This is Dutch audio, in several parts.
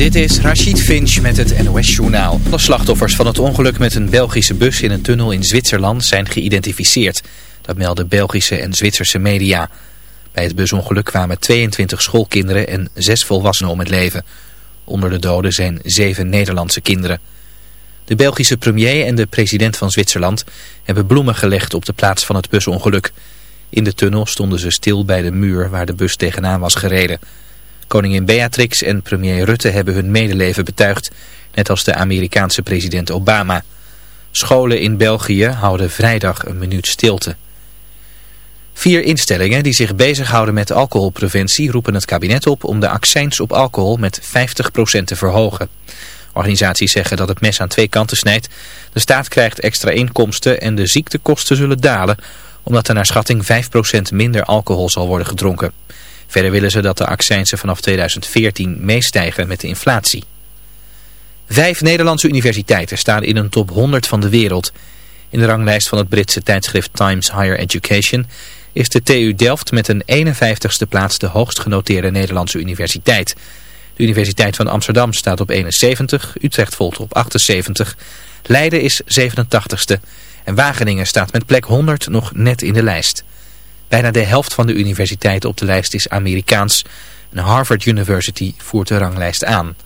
Dit is Rachid Finch met het NOS-journaal. De slachtoffers van het ongeluk met een Belgische bus in een tunnel in Zwitserland zijn geïdentificeerd. Dat melden Belgische en Zwitserse media. Bij het busongeluk kwamen 22 schoolkinderen en 6 volwassenen om het leven. Onder de doden zijn 7 Nederlandse kinderen. De Belgische premier en de president van Zwitserland hebben bloemen gelegd op de plaats van het busongeluk. In de tunnel stonden ze stil bij de muur waar de bus tegenaan was gereden. Koningin Beatrix en premier Rutte hebben hun medeleven betuigd, net als de Amerikaanse president Obama. Scholen in België houden vrijdag een minuut stilte. Vier instellingen die zich bezighouden met alcoholpreventie roepen het kabinet op om de accijns op alcohol met 50% te verhogen. Organisaties zeggen dat het mes aan twee kanten snijdt. De staat krijgt extra inkomsten en de ziektekosten zullen dalen, omdat er naar schatting 5% minder alcohol zal worden gedronken. Verder willen ze dat de accijnsen vanaf 2014 meestijgen met de inflatie. Vijf Nederlandse universiteiten staan in een top 100 van de wereld. In de ranglijst van het Britse tijdschrift Times Higher Education is de TU Delft met een 51ste plaats de hoogst genoteerde Nederlandse universiteit. De Universiteit van Amsterdam staat op 71, Utrecht volgt op 78, Leiden is 87ste en Wageningen staat met plek 100 nog net in de lijst. Bijna de helft van de universiteiten op de lijst is Amerikaans. En Harvard University voert de ranglijst aan.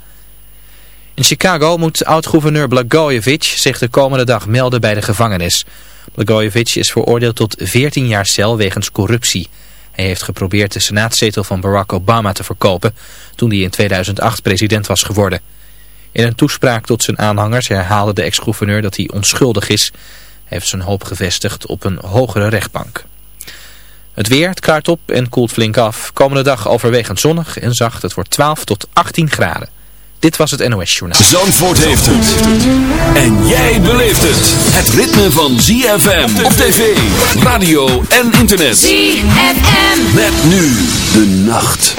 In Chicago moet oud-gouverneur Blagojevich zich de komende dag melden bij de gevangenis. Blagojevich is veroordeeld tot 14 jaar cel wegens corruptie. Hij heeft geprobeerd de senaatzetel van Barack Obama te verkopen toen hij in 2008 president was geworden. In een toespraak tot zijn aanhangers herhaalde de ex-gouverneur dat hij onschuldig is. Hij heeft zijn hoop gevestigd op een hogere rechtbank. Het weer, het klaart op en koelt flink af. Komende dag overwegend zonnig en zacht. Het wordt 12 tot 18 graden. Dit was het NOS Journaal. Zandvoort heeft het. En jij beleeft het. Het ritme van ZFM op tv, radio en internet. ZFM. Met nu de nacht.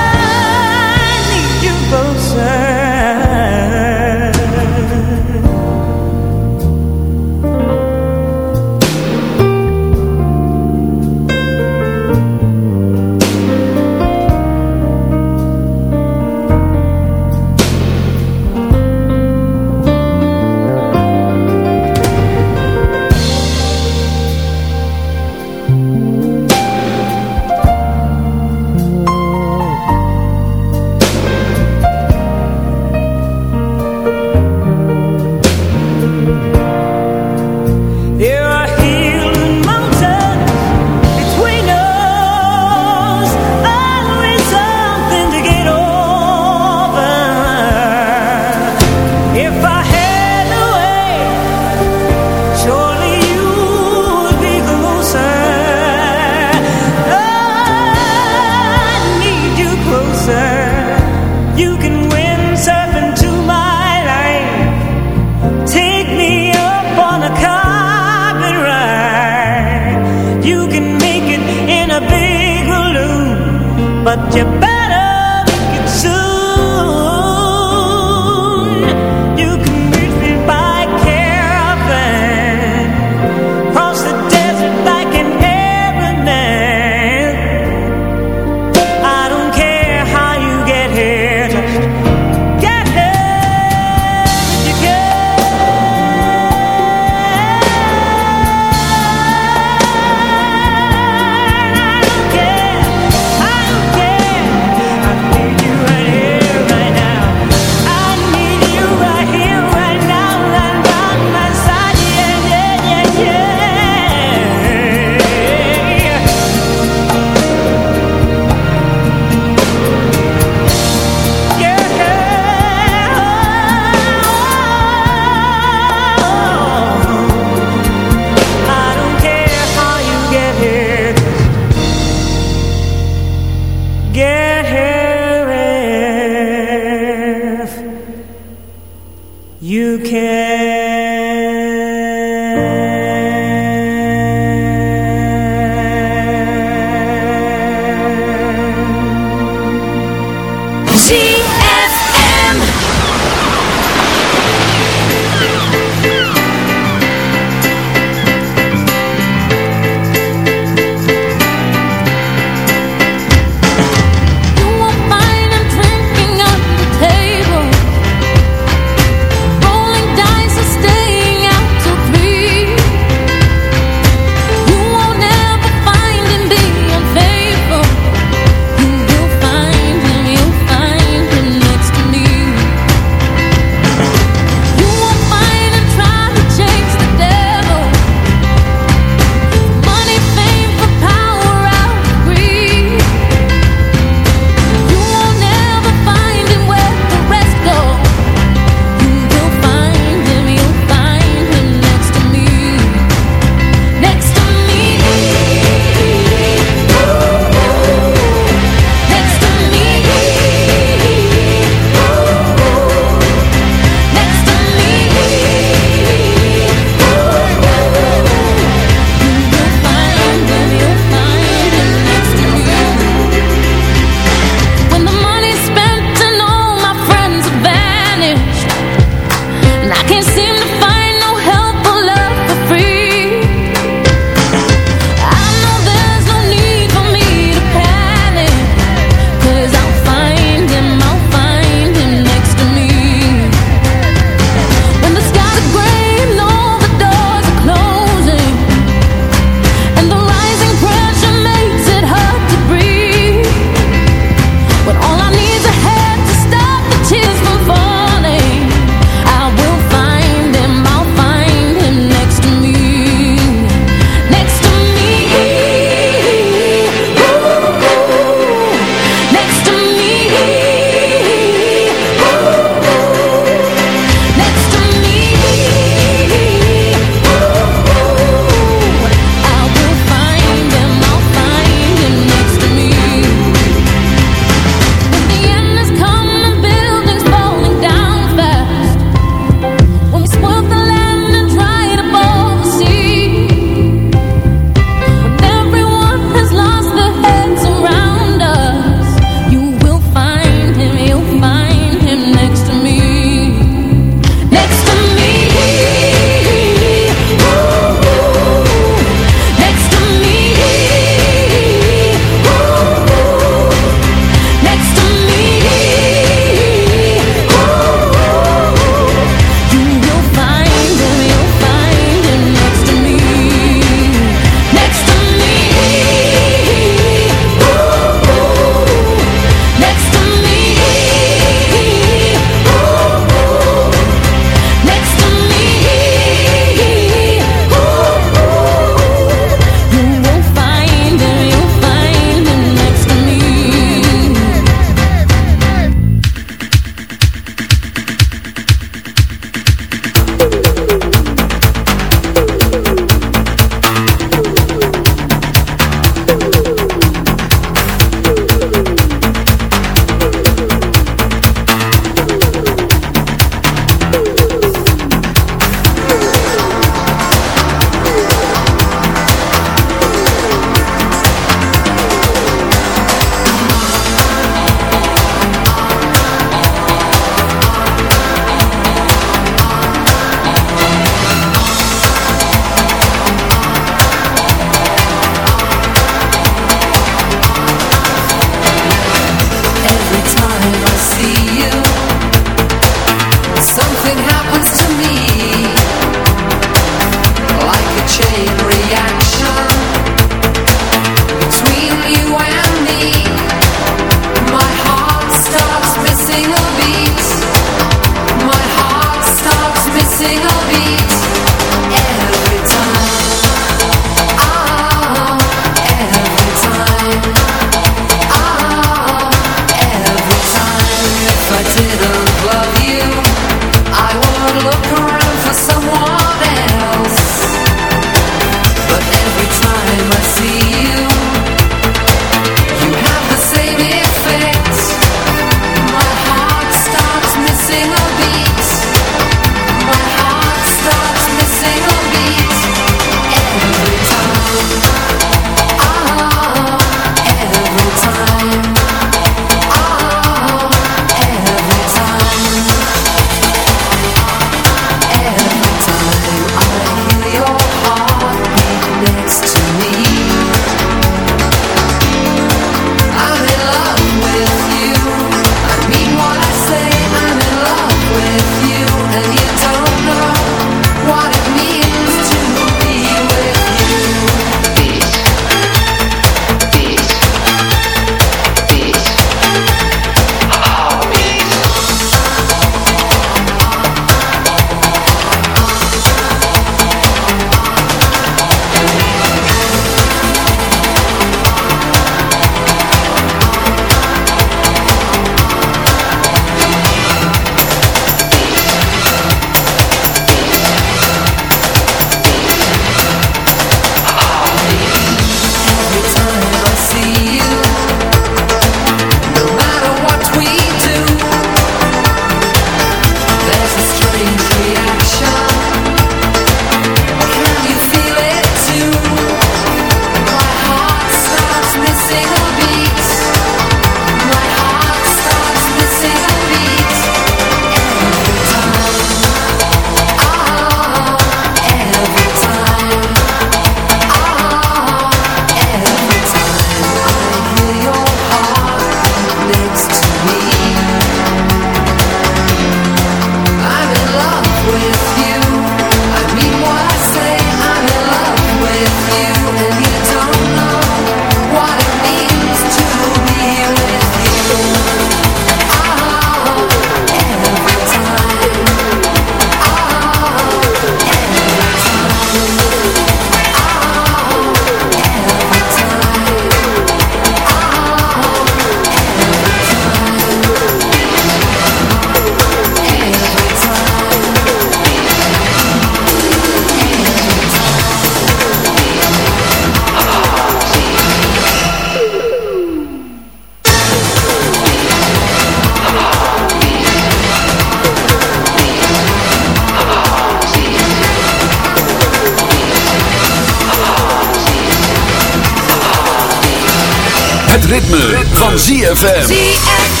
ZFM. ZFM.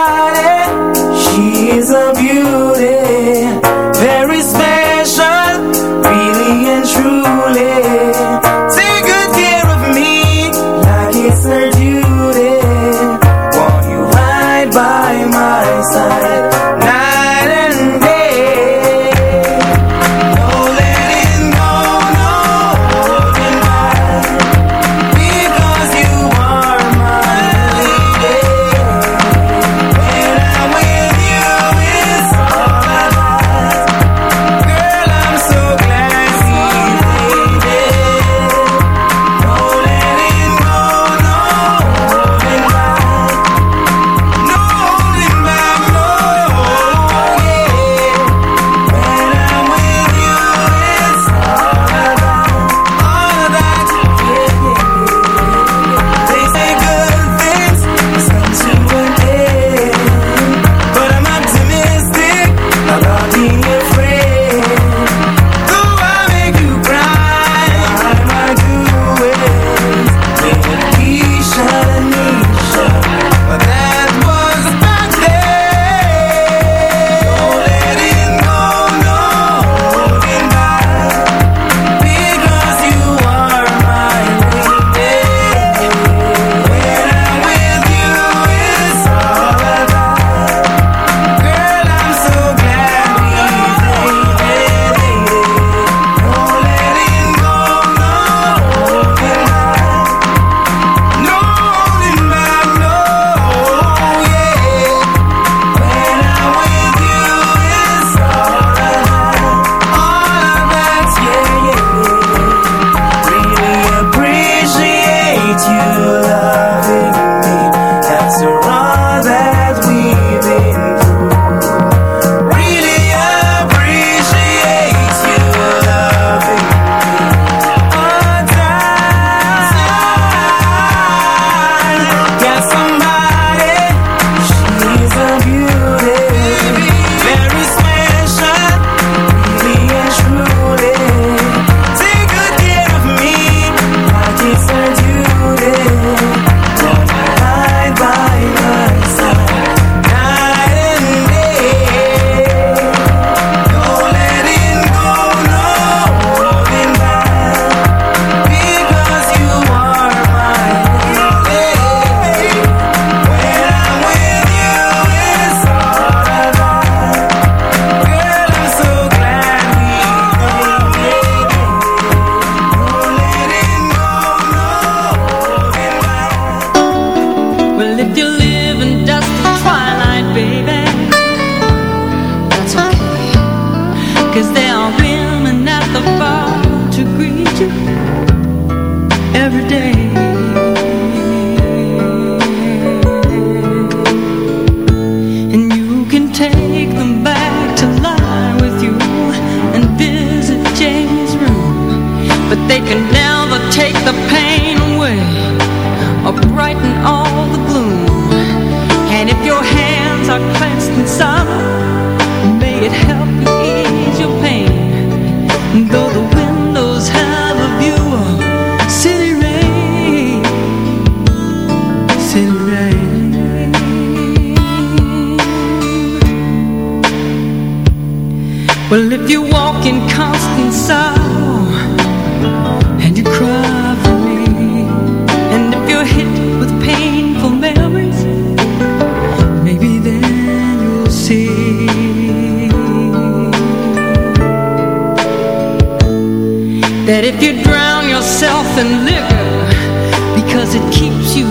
Cause it keeps you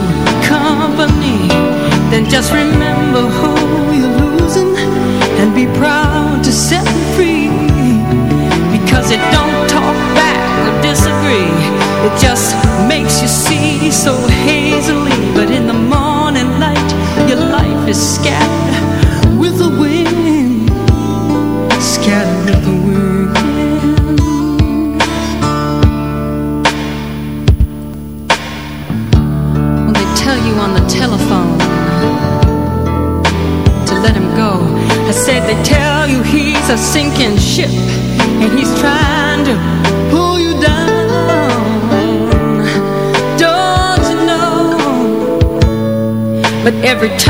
company. Then just remember who you're losing And be proud to set them free. Because it don't talk back or disagree. It just makes you see so hey but every time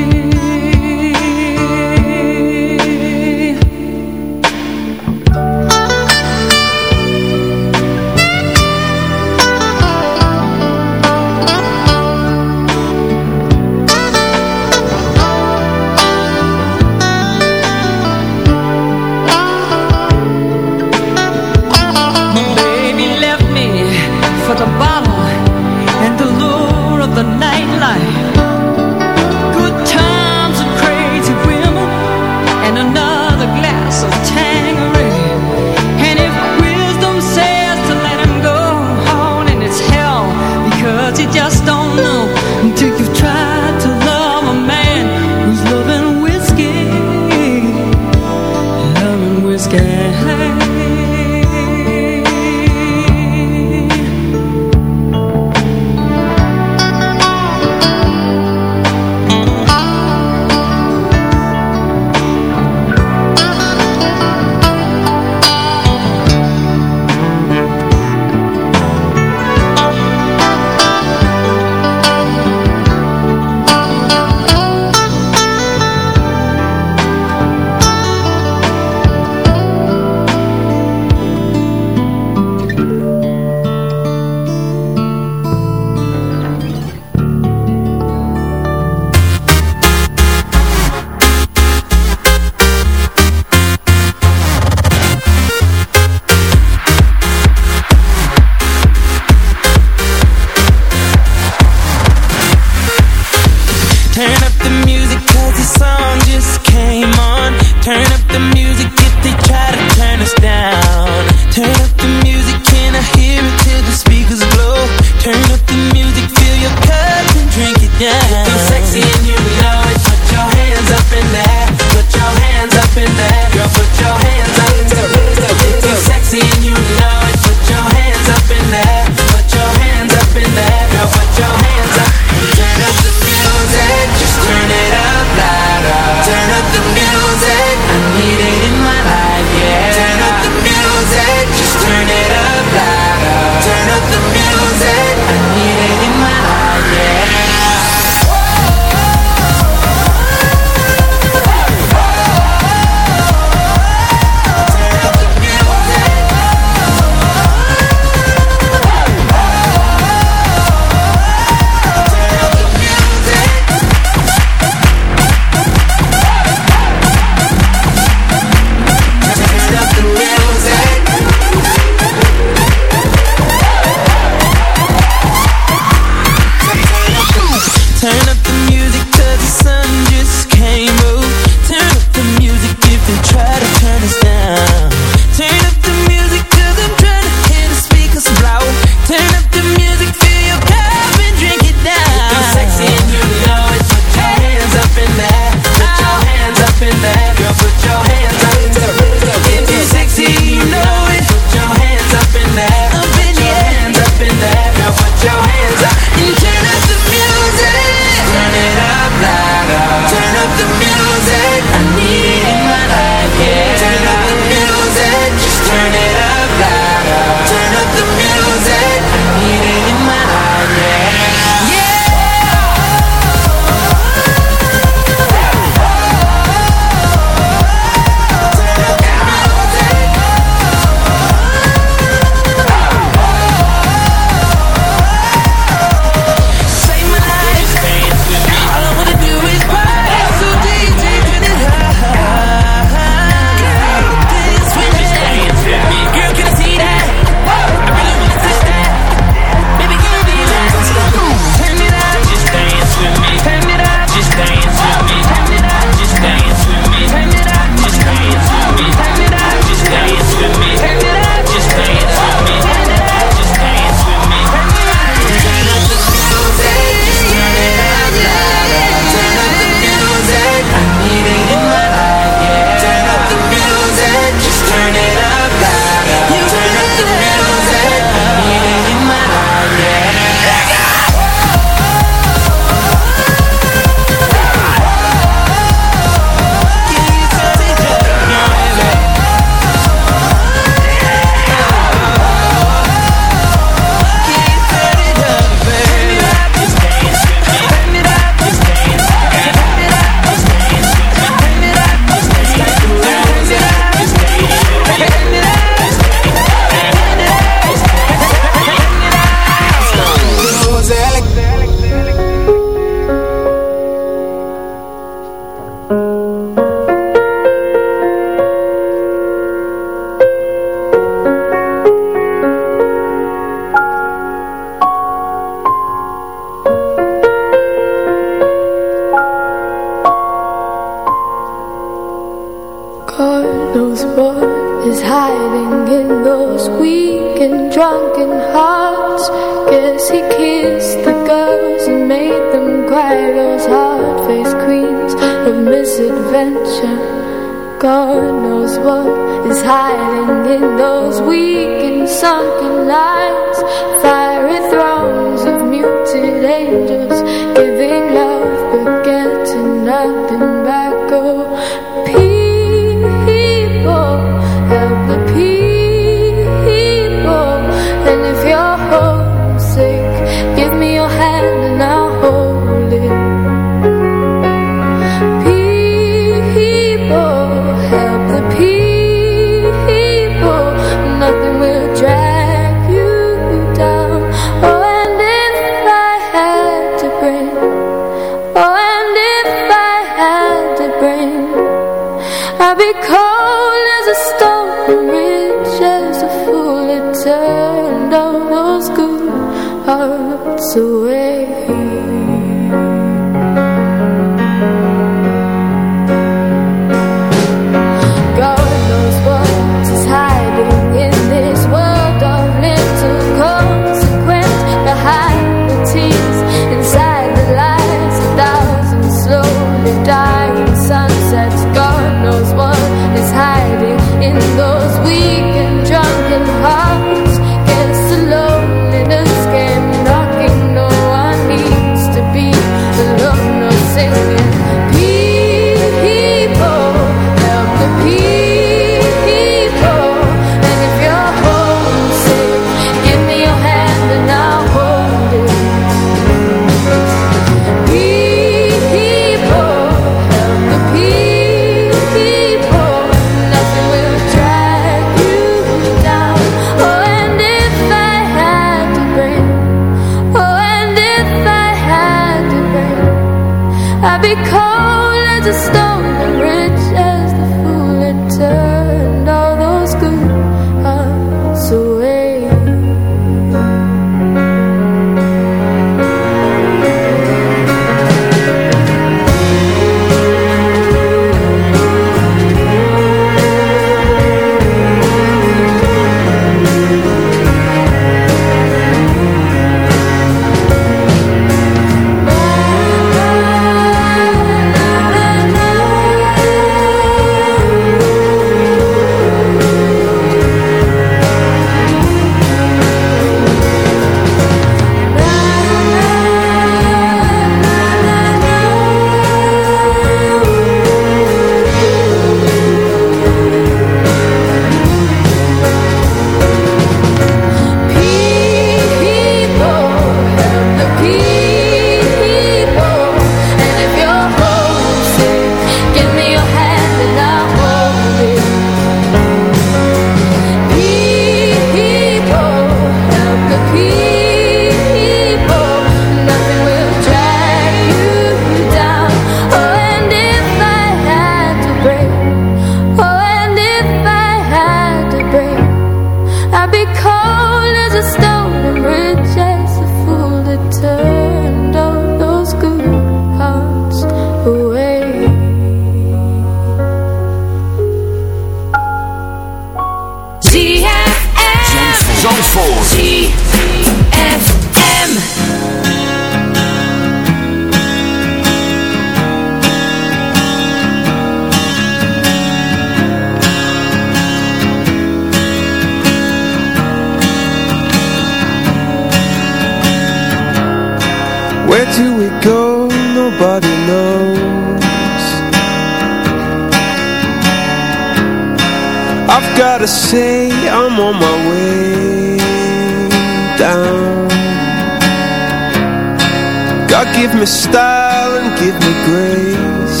and give me grace.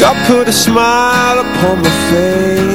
God put a smile upon my face.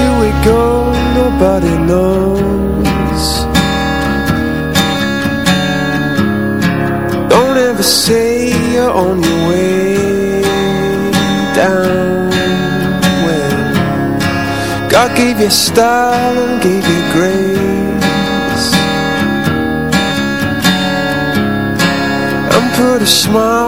do we go? Nobody knows Don't ever say you're on your way down When God gave you style and gave you grace And put a smile